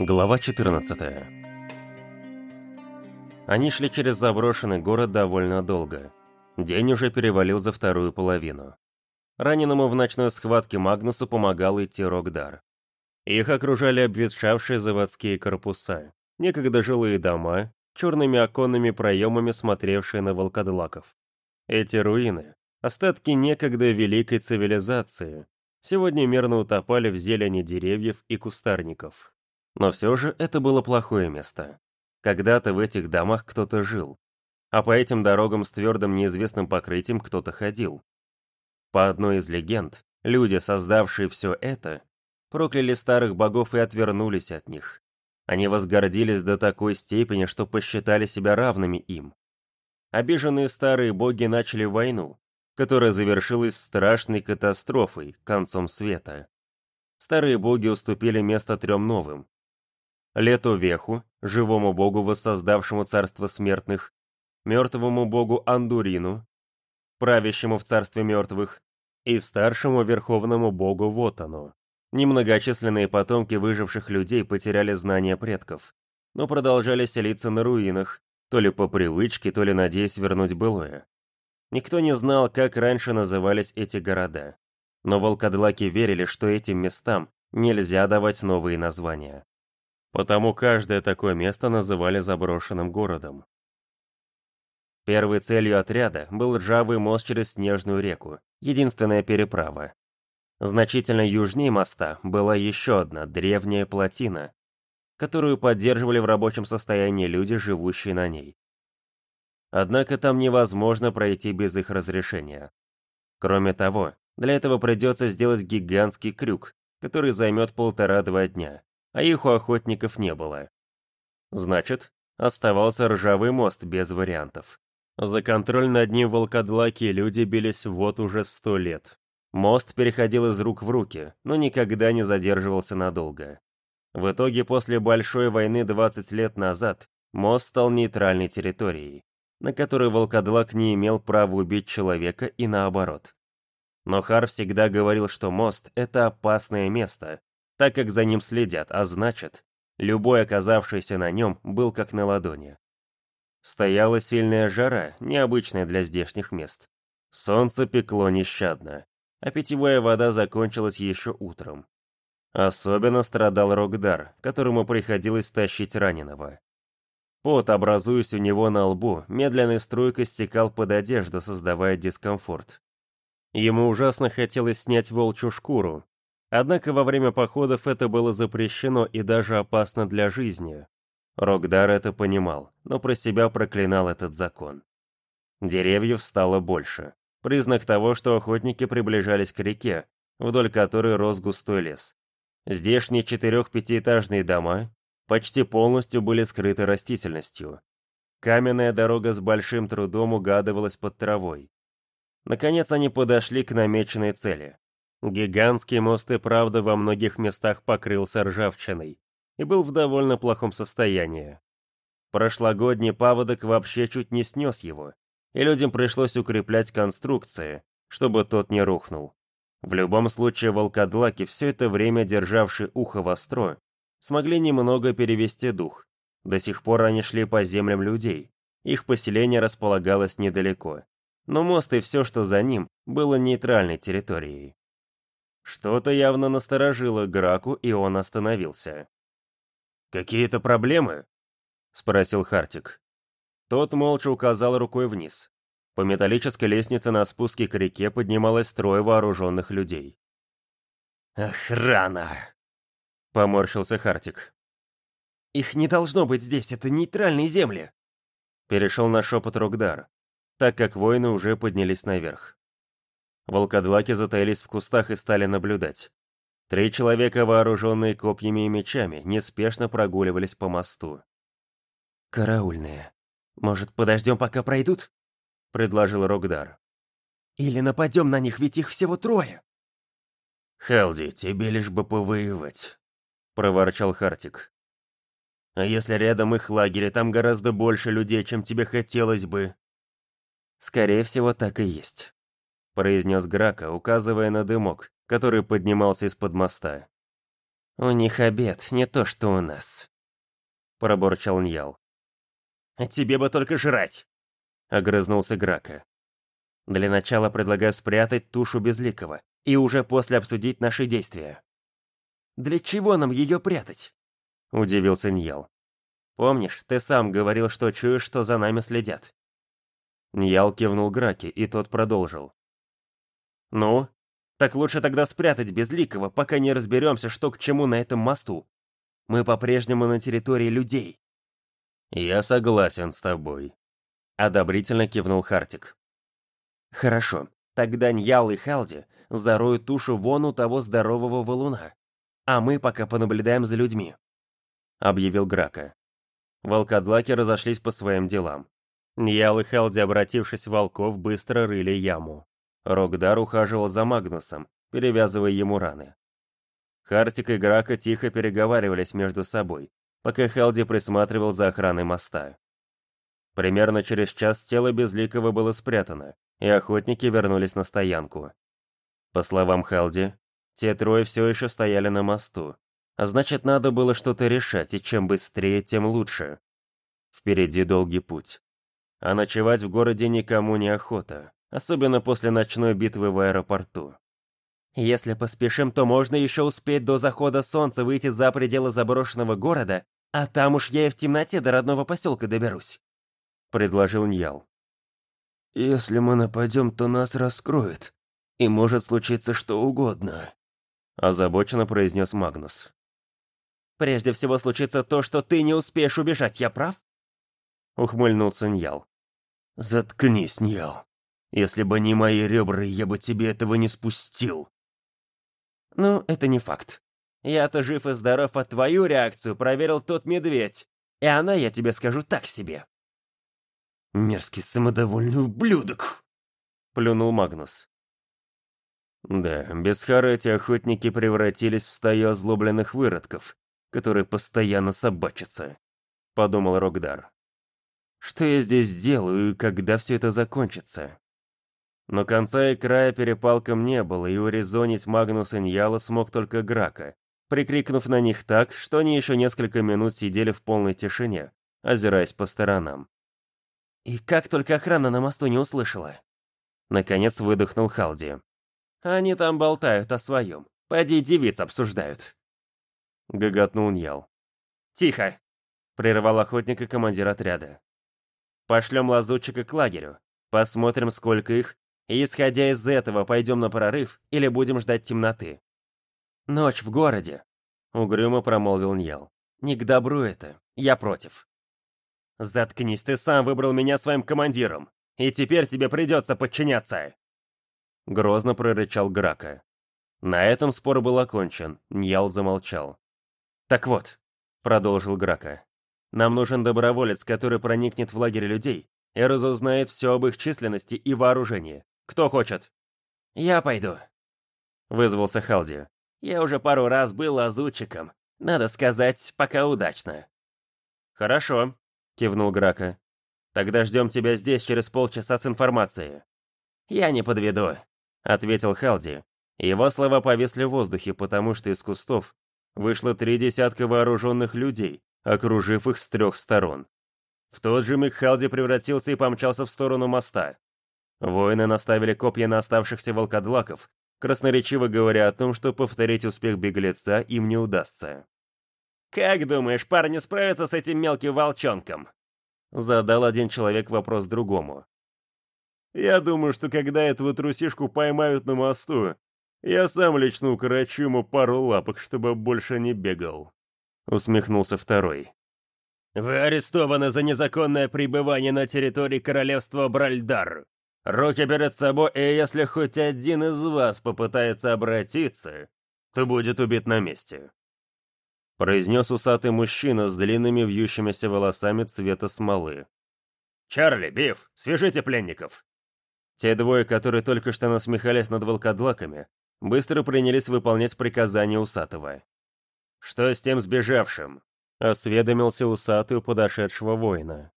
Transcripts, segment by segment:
Глава 14 Они шли через заброшенный город довольно долго. День уже перевалил за вторую половину. Раненому в ночной схватке Магнусу помогал идти Рогдар. Их окружали обветшавшие заводские корпуса, некогда жилые дома, черными оконными проемами смотревшие на волкодлаков. Эти руины — остатки некогда великой цивилизации, сегодня мирно утопали в зелени деревьев и кустарников. Но все же это было плохое место. Когда-то в этих домах кто-то жил, а по этим дорогам с твердым неизвестным покрытием кто-то ходил. По одной из легенд, люди, создавшие все это, прокляли старых богов и отвернулись от них. Они возгордились до такой степени, что посчитали себя равными им. Обиженные старые боги начали войну, которая завершилась страшной катастрофой, концом света. Старые боги уступили место трем новым, Лету Веху, живому богу, воссоздавшему царство смертных, мертвому богу Андурину, правящему в царстве мертвых, и старшему верховному богу Вотану. Немногочисленные потомки выживших людей потеряли знания предков, но продолжали селиться на руинах, то ли по привычке, то ли надеясь вернуть былое. Никто не знал, как раньше назывались эти города, но волкодлаки верили, что этим местам нельзя давать новые названия. Потому каждое такое место называли заброшенным городом. Первой целью отряда был ржавый мост через Снежную реку, единственная переправа. Значительно южнее моста была еще одна древняя плотина, которую поддерживали в рабочем состоянии люди, живущие на ней. Однако там невозможно пройти без их разрешения. Кроме того, для этого придется сделать гигантский крюк, который займет полтора-два дня а их у охотников не было. Значит, оставался ржавый мост без вариантов. За контроль над ним волкодлаки люди бились вот уже сто лет. Мост переходил из рук в руки, но никогда не задерживался надолго. В итоге после Большой войны 20 лет назад мост стал нейтральной территорией, на которой волкодлак не имел права убить человека и наоборот. Но Хар всегда говорил, что мост — это опасное место, так как за ним следят, а значит, любой оказавшийся на нем был как на ладони. Стояла сильная жара, необычная для здешних мест. Солнце пекло нещадно, а питьевая вода закончилась еще утром. Особенно страдал Рогдар, которому приходилось тащить раненого. Пот, образуясь у него на лбу, медленной струйкой стекал под одежду, создавая дискомфорт. Ему ужасно хотелось снять волчью шкуру, Однако во время походов это было запрещено и даже опасно для жизни. Рогдар это понимал, но про себя проклинал этот закон. Деревьев стало больше. Признак того, что охотники приближались к реке, вдоль которой рос густой лес. Здешние четырех-пятиэтажные дома почти полностью были скрыты растительностью. Каменная дорога с большим трудом угадывалась под травой. Наконец они подошли к намеченной цели. Гигантский мост и правда во многих местах покрылся ржавчиной и был в довольно плохом состоянии. Прошлогодний паводок вообще чуть не снес его, и людям пришлось укреплять конструкции, чтобы тот не рухнул. В любом случае волкодлаки, все это время державшие ухо востро, смогли немного перевести дух. До сих пор они шли по землям людей, их поселение располагалось недалеко. Но мост и все, что за ним, было нейтральной территорией. Что-то явно насторожило Граку, и он остановился. «Какие-то проблемы?» — спросил Хартик. Тот молча указал рукой вниз. По металлической лестнице на спуске к реке поднималось трое вооруженных людей. «Охрана!» — поморщился Хартик. «Их не должно быть здесь, это нейтральные земли!» Перешел на шепот Рогдар, так как воины уже поднялись наверх. Волкодлаки затаились в кустах и стали наблюдать. Три человека, вооруженные копьями и мечами, неспешно прогуливались по мосту. «Караульные. Может, подождем, пока пройдут?» — предложил Рогдар. «Или нападем на них, ведь их всего трое!» «Хелди, тебе лишь бы повоевать», — проворчал Хартик. «А если рядом их лагерь, там гораздо больше людей, чем тебе хотелось бы?» «Скорее всего, так и есть», произнес Грака, указывая на дымок, который поднимался из-под моста. «У них обед, не то что у нас», — проборчал Ньял. «А тебе бы только жрать!» — огрызнулся Грака. «Для начала предлагаю спрятать тушу Безликого и уже после обсудить наши действия». «Для чего нам ее прятать?» — удивился Ньял. «Помнишь, ты сам говорил, что чуешь, что за нами следят?» Ньял кивнул Граке, и тот продолжил. «Ну, так лучше тогда спрятать Безликого, пока не разберемся, что к чему на этом мосту. Мы по-прежнему на территории людей». «Я согласен с тобой», — одобрительно кивнул Хартик. «Хорошо, тогда Ньял и Халди зароют тушу вон у того здорового валуна, а мы пока понаблюдаем за людьми», — объявил Грака. Волкодлаки разошлись по своим делам. Ньял и Халди, обратившись в волков, быстро рыли яму. Рогдар ухаживал за Магнусом, перевязывая ему раны. Хартик и Грака тихо переговаривались между собой, пока Хелди присматривал за охраной моста. Примерно через час тело Безликого было спрятано, и охотники вернулись на стоянку. По словам Хелди, те трое все еще стояли на мосту, а значит, надо было что-то решать, и чем быстрее, тем лучше. Впереди долгий путь. А ночевать в городе никому не охота особенно после ночной битвы в аэропорту. Если поспешим, то можно еще успеть до захода солнца выйти за пределы заброшенного города, а там уж я и в темноте до родного поселка доберусь», — предложил Ньял. «Если мы нападем, то нас раскроют, и может случиться что угодно», — озабоченно произнес Магнус. «Прежде всего случится то, что ты не успеешь убежать, я прав?» — ухмыльнулся Ньял. «Заткнись, Ньял. Если бы не мои ребра, я бы тебе этого не спустил. Ну, это не факт. Я-то жив и здоров, а твою реакцию проверил тот медведь. И она, я тебе скажу, так себе. Мерзкий самодовольный ублюдок, плюнул Магнус. Да, без Хара эти охотники превратились в стаю озлобленных выродков, которые постоянно собачатся, подумал Рогдар. Что я здесь делаю и когда все это закончится? Но конца и края перепалкам не было, и урезонить Магнус и Ньяла смог только Грака, прикрикнув на них так, что они еще несколько минут сидели в полной тишине, озираясь по сторонам. «И как только охрана на мосту не услышала?» Наконец выдохнул Халди. «Они там болтают о своем. Пойди девиц обсуждают». Гоготнул Ньял. «Тихо!» — прервал охотника командир отряда. «Пошлем лазутчика к лагерю. Посмотрим, сколько их, и, исходя из этого, пойдем на прорыв или будем ждать темноты. Ночь в городе, угрюмо промолвил Ньял. Не к добру это, я против. Заткнись, ты сам выбрал меня своим командиром, и теперь тебе придется подчиняться. Грозно прорычал Грака. На этом спор был окончен, Ньял замолчал. «Так вот», — продолжил Грака, — «нам нужен доброволец, который проникнет в лагерь людей и разузнает все об их численности и вооружении. Кто хочет?» «Я пойду», — вызвался Халди. «Я уже пару раз был лазутчиком. Надо сказать, пока удачно». «Хорошо», — кивнул Грака. «Тогда ждем тебя здесь через полчаса с информацией». «Я не подведу», — ответил Халди. Его слова повесли в воздухе, потому что из кустов вышло три десятка вооруженных людей, окружив их с трех сторон. В тот же миг Халди превратился и помчался в сторону моста. Воины наставили копья на оставшихся волкодлаков, красноречиво говоря о том, что повторить успех беглеца им не удастся. «Как думаешь, парни справятся с этим мелким волчонком?» Задал один человек вопрос другому. «Я думаю, что когда этого трусишку поймают на мосту, я сам лично укорочу ему пару лапок, чтобы больше не бегал», усмехнулся второй. «Вы арестованы за незаконное пребывание на территории королевства Бральдар», Руки перед собой, и если хоть один из вас попытается обратиться, то будет убит на месте. Произнес усатый мужчина с длинными вьющимися волосами цвета смолы. «Чарли, Биф, свяжите пленников!» Те двое, которые только что насмехались над волкодлаками, быстро принялись выполнять приказания усатого. «Что с тем сбежавшим?» — осведомился усатый у подошедшего воина.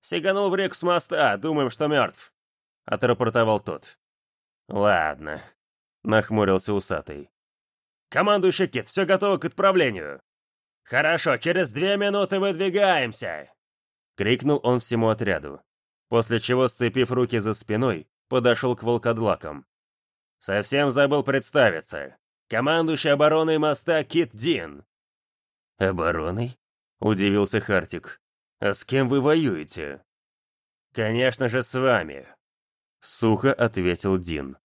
«Сиганул в реку с моста, думаем, что мертв. — отрапортовал тот. «Ладно», — нахмурился усатый. Командующий Кит, все готово к отправлению. Хорошо, через две минуты выдвигаемся!» Крикнул он всему отряду, после чего, сцепив руки за спиной, подошел к волкодлакам. «Совсем забыл представиться. Командующий обороной моста Кит Дин». «Обороной?» — удивился Хартик. «А с кем вы воюете?» «Конечно же, с вами», — сухо ответил Дин.